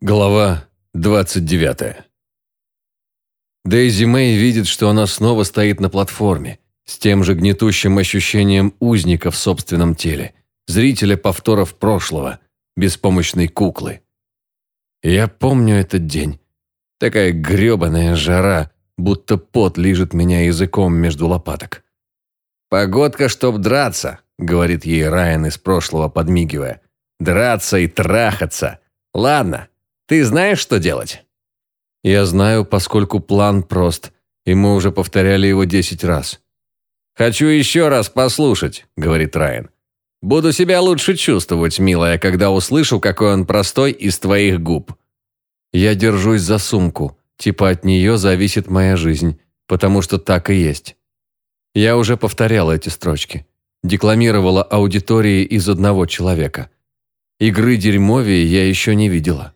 Глава 29. Дейзи Мэй видит, что она снова стоит на платформе, с тем же гнетущим ощущением узника в собственном теле, зрителя повторов прошлого, беспомощной куклы. Я помню этот день. Такая грёбаная жара, будто пот лижет меня языком между лопаток. «Погодка, чтоб драться», — говорит ей Райан из прошлого, подмигивая. «Драться и трахаться. Ладно, ты знаешь, что делать?» «Я знаю, поскольку план прост, и мы уже повторяли его десять раз». «Хочу еще раз послушать», — говорит Райан. «Буду себя лучше чувствовать, милая, когда услышу, какой он простой из твоих губ». Я держусь за сумку, типа от нее зависит моя жизнь, потому что так и есть. Я уже повторяла эти строчки. Декламировала аудитории из одного человека. Игры дерьмовее я еще не видела.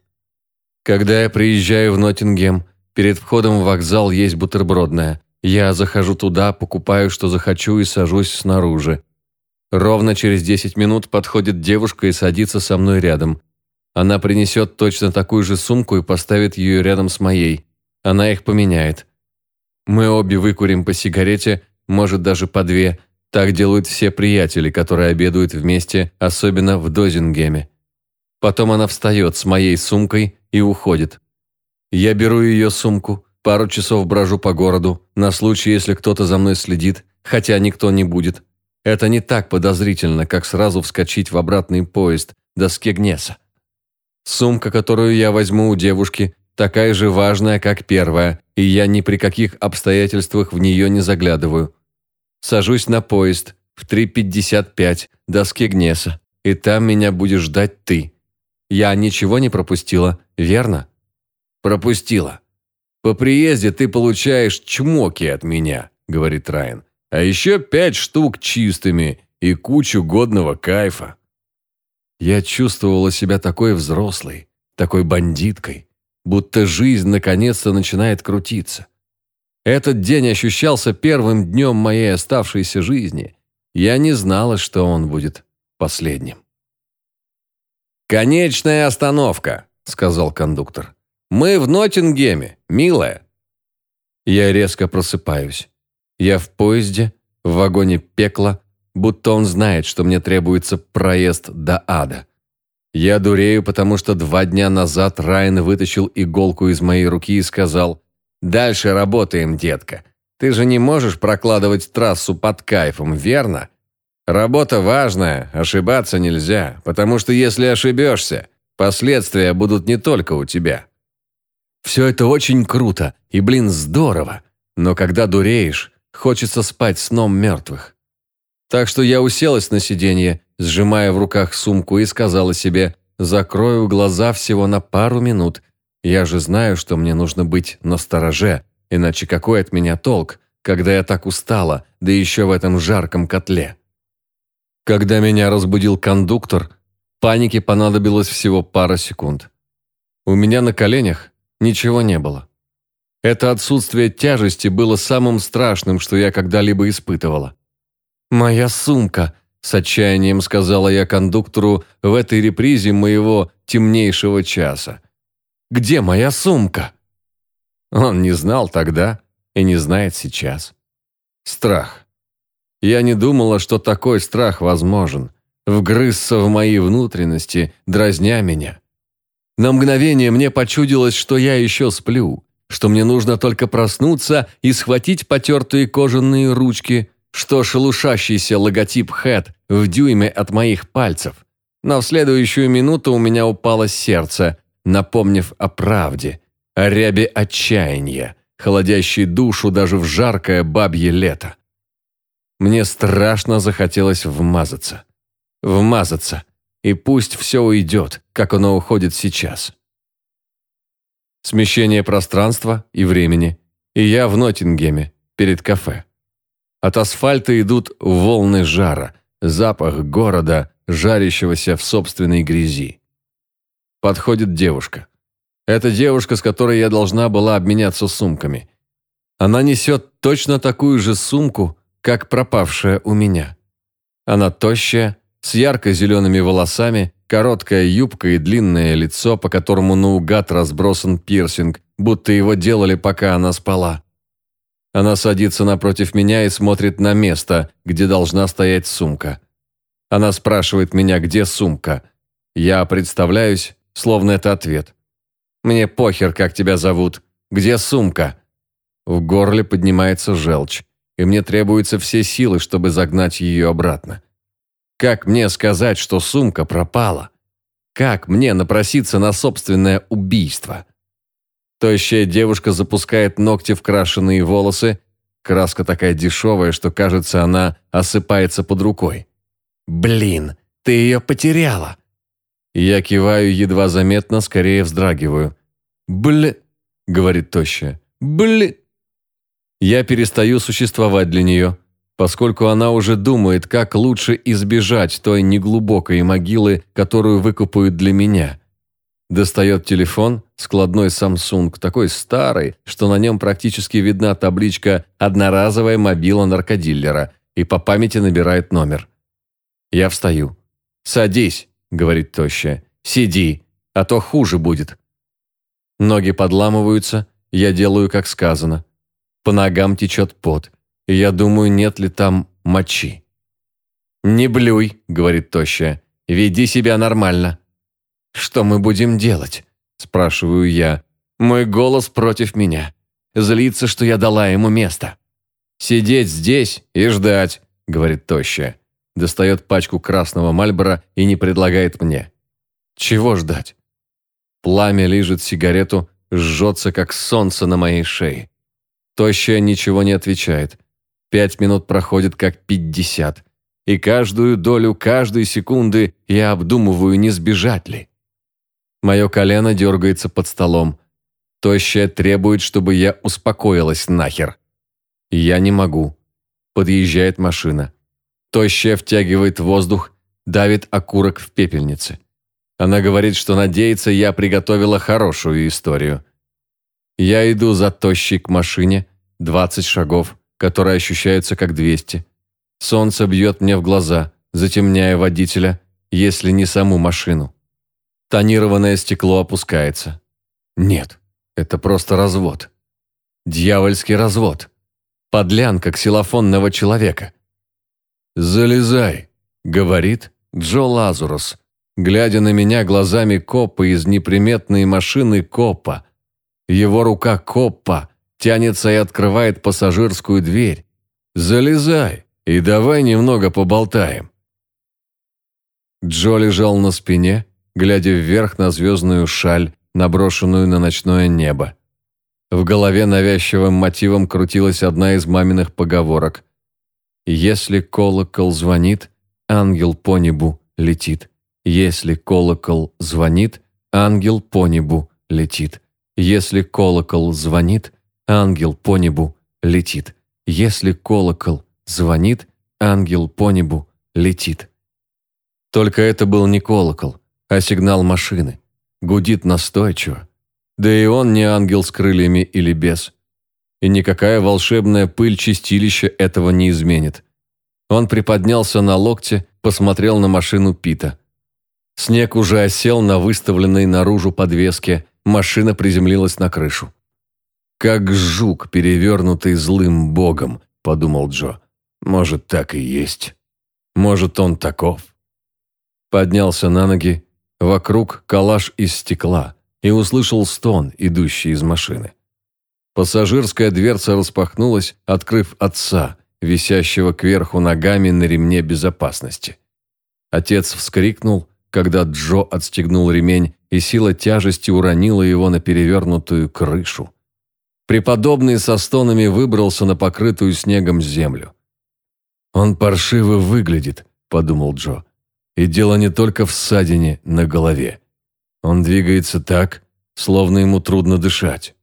Когда я приезжаю в Ноттингем, перед входом в вокзал есть бутербродная. Я захожу туда, покупаю, что захочу и сажусь снаружи. Ровно через 10 минут подходит девушка и садится со мной рядом. Она принесет точно такую же сумку и поставит ее рядом с моей. Она их поменяет. Мы обе выкурим по сигарете, может даже по две. Так делают все приятели, которые обедают вместе, особенно в Дозингеме. Потом она встает с моей сумкой и уходит. Я беру ее сумку, пару часов брожу по городу, на случай, если кто-то за мной следит, хотя никто не будет. Это не так подозрительно, как сразу вскочить в обратный поезд до Скегнеса. Сумка, которую я возьму у девушки, такая же важная, как первая, и я ни при каких обстоятельствах в нее не заглядываю. Сажусь на поезд в 3.55 до Скегнеса, и там меня будешь ждать ты. Я ничего не пропустила, верно? Пропустила. По приезде ты получаешь чмоки от меня, говорит Райан. А еще пять штук чистыми и кучу годного кайфа. Я чувствовала себя такой взрослой, такой бандиткой, будто жизнь наконец-то начинает крутиться. Этот день ощущался первым днем моей оставшейся жизни. Я не знала, что он будет последним. «Конечная остановка», — сказал кондуктор. «Мы в Ноттингеме, милая». Я резко просыпаюсь. Я в поезде, в вагоне пекла, будто он знает, что мне требуется проезд до ада. Я дурею, потому что два дня назад Райан вытащил иголку из моей руки и сказал «Дальше работаем, детка. Ты же не можешь прокладывать трассу под кайфом, верно? Работа важная, ошибаться нельзя, потому что если ошибешься, последствия будут не только у тебя. Все это очень круто и, блин, здорово, но когда дуреешь, хочется спать сном мертвых. Так что я уселась на сиденье, сжимая в руках сумку и сказала себе, закрою глаза всего на пару минут. Я же знаю, что мне нужно быть настороже, иначе какой от меня толк, когда я так устала, да еще в этом жарком котле. Когда меня разбудил кондуктор, панике понадобилось всего пара секунд. У меня на коленях ничего не было. Это отсутствие тяжести было самым страшным, что я когда-либо испытывала. «Моя сумка», – с отчаянием сказала я кондуктору в этой репризе моего темнейшего часа. «Где моя сумка?» Он не знал тогда и не знает сейчас. Страх. Я не думала, что такой страх возможен. Вгрызся в мои внутренности, дразня меня. На мгновение мне почудилось, что я еще сплю, что мне нужно только проснуться и схватить потертые кожаные ручки, что шелушащийся логотип «Хэт» в дюйме от моих пальцев. Но в следующую минуту у меня упало сердце, напомнив о правде, о рябе отчаяния, холодящей душу даже в жаркое бабье лето. Мне страшно захотелось вмазаться. Вмазаться. И пусть все уйдет, как оно уходит сейчас. Смещение пространства и времени. И я в Ноттингеме, перед кафе. От асфальта идут волны жара, запах города, жарящегося в собственной грязи. Подходит девушка. Это девушка, с которой я должна была обменяться сумками. Она несет точно такую же сумку, как пропавшая у меня. Она тощая, с ярко-зелеными волосами, короткая юбка и длинное лицо, по которому наугад разбросан пирсинг, будто его делали, пока она спала. Она садится напротив меня и смотрит на место, где должна стоять сумка. Она спрашивает меня, где сумка. Я представляюсь, словно это ответ. «Мне похер, как тебя зовут. Где сумка?» В горле поднимается желчь, и мне требуются все силы, чтобы загнать ее обратно. Как мне сказать, что сумка пропала? Как мне напроситься на собственное убийство? Тощая девушка запускает ногти в крашеные волосы. Краска такая дешевая, что, кажется, она осыпается под рукой. «Блин, ты ее потеряла!» Я киваю едва заметно, скорее вздрагиваю. «Бля...» — говорит тощая. «Бля...» Я перестаю существовать для нее, поскольку она уже думает, как лучше избежать той неглубокой могилы, которую выкупают для меня. Достает телефон, складной Samsung, такой старый, что на нем практически видна табличка «Одноразовая мобила наркодиллера» и по памяти набирает номер. Я встаю. «Садись», — говорит тощая. «Сиди, а то хуже будет». Ноги подламываются, я делаю, как сказано. По ногам течет пот. Я думаю, нет ли там мочи. «Не блюй», — говорит тощая. «Веди себя нормально». «Что мы будем делать?» – спрашиваю я. Мой голос против меня. Злится, что я дала ему место. «Сидеть здесь и ждать», – говорит тощая. Достает пачку красного мальбора и не предлагает мне. «Чего ждать?» Пламя лижет сигарету, жжется, как солнце на моей шее. Тощая ничего не отвечает. Пять минут проходит как пятьдесят. И каждую долю каждой секунды я обдумываю, не сбежать ли. Мое колено дергается под столом. Тощая требует, чтобы я успокоилась нахер. Я не могу. Подъезжает машина. Тощая втягивает воздух, давит окурок в пепельнице. Она говорит, что надеется, я приготовила хорошую историю. Я иду за тощей к машине, 20 шагов, которые ощущаются как 200. Солнце бьет мне в глаза, затемняя водителя, если не саму машину. Тонированное стекло опускается. Нет, это просто развод. Дьявольский развод. Подлянка ксилофонного человека. «Залезай», — говорит Джо Лазурус, глядя на меня глазами копа из неприметной машины копа. Его рука копа тянется и открывает пассажирскую дверь. «Залезай и давай немного поболтаем». Джо лежал на спине, глядя вверх на звездную шаль, наброшенную на ночное небо. В голове навязчивым мотивом крутилась одна из маминых поговорок. «Если колокол звонит, ангел по небу летит. Если колокол звонит, ангел по небу летит. Если колокол звонит, ангел по небу летит. Если колокол звонит, ангел по небу летит». Только это был не колокол а сигнал машины. Гудит настойчиво. Да и он не ангел с крыльями или без. И никакая волшебная пыль чистилища этого не изменит. Он приподнялся на локте, посмотрел на машину Пита. Снег уже осел на выставленной наружу подвеске, машина приземлилась на крышу. «Как жук, перевернутый злым богом», — подумал Джо. «Может, так и есть. Может, он таков». Поднялся на ноги Вокруг калаш из стекла и услышал стон, идущий из машины. Пассажирская дверца распахнулась, открыв отца, висящего кверху ногами на ремне безопасности. Отец вскрикнул, когда Джо отстегнул ремень, и сила тяжести уронила его на перевернутую крышу. Преподобный со стонами выбрался на покрытую снегом землю. «Он паршиво выглядит», — подумал Джо. И дело не только в ссадине на голове. Он двигается так, словно ему трудно дышать.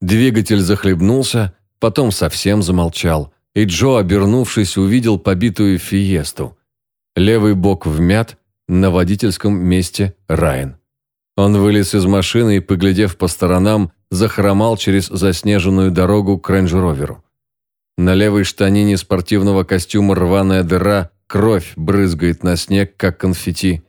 Двигатель захлебнулся, потом совсем замолчал, и Джо, обернувшись, увидел побитую фиесту. Левый бок вмят, на водительском месте Райан. Он вылез из машины и, поглядев по сторонам, захромал через заснеженную дорогу к рейндж-роверу. На левой штанине спортивного костюма рваная дыра, кровь брызгает на снег, как конфетти.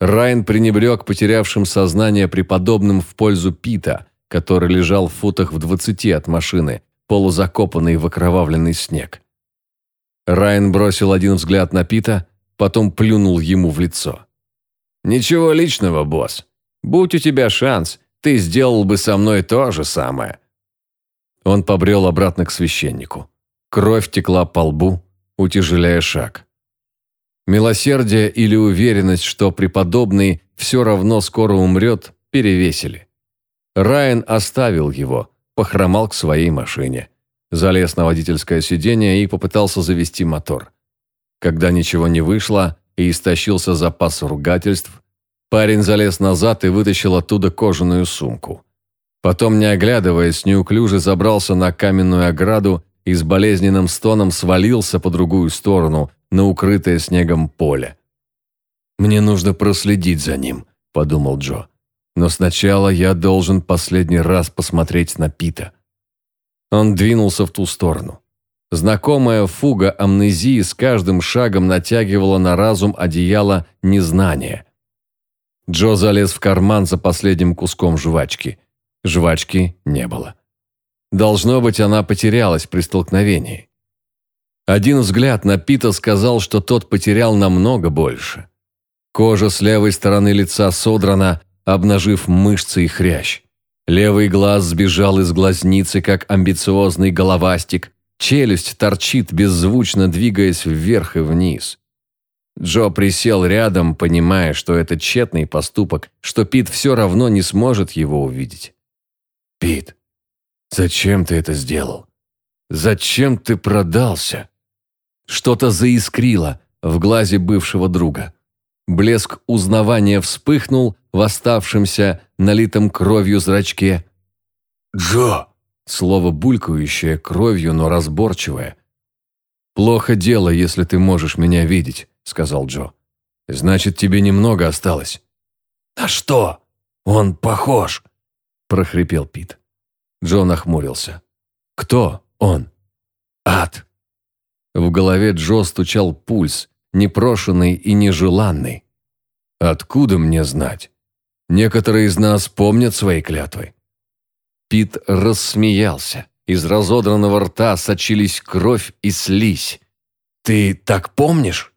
Райан пренебрег потерявшим сознание преподобным в пользу Пита, который лежал в футах в двадцати от машины, полузакопанный в окровавленный снег. Райан бросил один взгляд на Пита, потом плюнул ему в лицо. «Ничего личного, босс. Будь у тебя шанс, ты сделал бы со мной то же самое». Он побрел обратно к священнику. Кровь текла по лбу, утяжеляя шаг. Милосердие или уверенность, что преподобный все равно скоро умрет, перевесили. Райан оставил его, похромал к своей машине, залез на водительское сиденье и попытался завести мотор. Когда ничего не вышло и истощился запас ругательств, парень залез назад и вытащил оттуда кожаную сумку. Потом, не оглядываясь, неуклюже забрался на каменную ограду и с болезненным стоном свалился по другую сторону, на укрытое снегом поле. «Мне нужно проследить за ним», – подумал Джо. «Но сначала я должен последний раз посмотреть на Пита». Он двинулся в ту сторону. Знакомая фуга амнезии с каждым шагом натягивала на разум одеяло незнания. Джо залез в карман за последним куском жвачки. Жвачки не было. Должно быть, она потерялась при столкновении. Один взгляд на Пита сказал, что тот потерял намного больше. Кожа с левой стороны лица содрана, обнажив мышцы и хрящ. Левый глаз сбежал из глазницы, как амбициозный головастик. Челюсть торчит, беззвучно двигаясь вверх и вниз. Джо присел рядом, понимая, что это тщетный поступок, что Пит все равно не сможет его увидеть. «Пит, зачем ты это сделал? Зачем ты продался?» Что-то заискрило в глазе бывшего друга. Блеск узнавания вспыхнул в оставшемся, налитом кровью зрачке. «Джо!» Слово булькающее, кровью, но разборчивое. «Плохо дело, если ты можешь меня видеть», — сказал Джо. «Значит, тебе немного осталось». «На что? Он похож», — прохрипел Пит. Джо нахмурился. «Кто он?» «Ад», в голове Джо стучал пульс, непрошенный и нежеланный. «Откуда мне знать? Некоторые из нас помнят свои клятвы». Пит рассмеялся. Из разодранного рта сочились кровь и слизь. «Ты так помнишь?»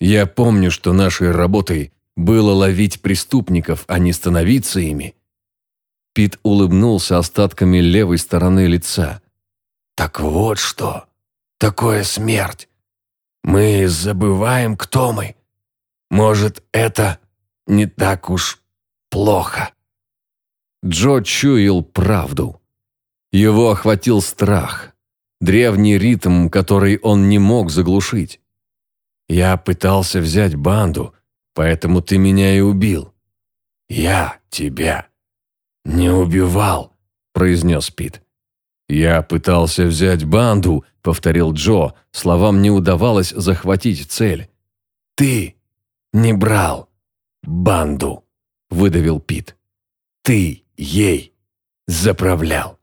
«Я помню, что нашей работой было ловить преступников, а не становиться ими». Пит улыбнулся остатками левой стороны лица. «Так вот что!» такое смерть? Мы забываем, кто мы. Может, это не так уж плохо. Джо чуял правду. Его охватил страх, древний ритм, который он не мог заглушить. Я пытался взять банду, поэтому ты меня и убил. Я тебя не убивал, произнес Пит. «Я пытался взять банду», — повторил Джо. Словам не удавалось захватить цель. «Ты не брал банду», — выдавил Пит. «Ты ей заправлял».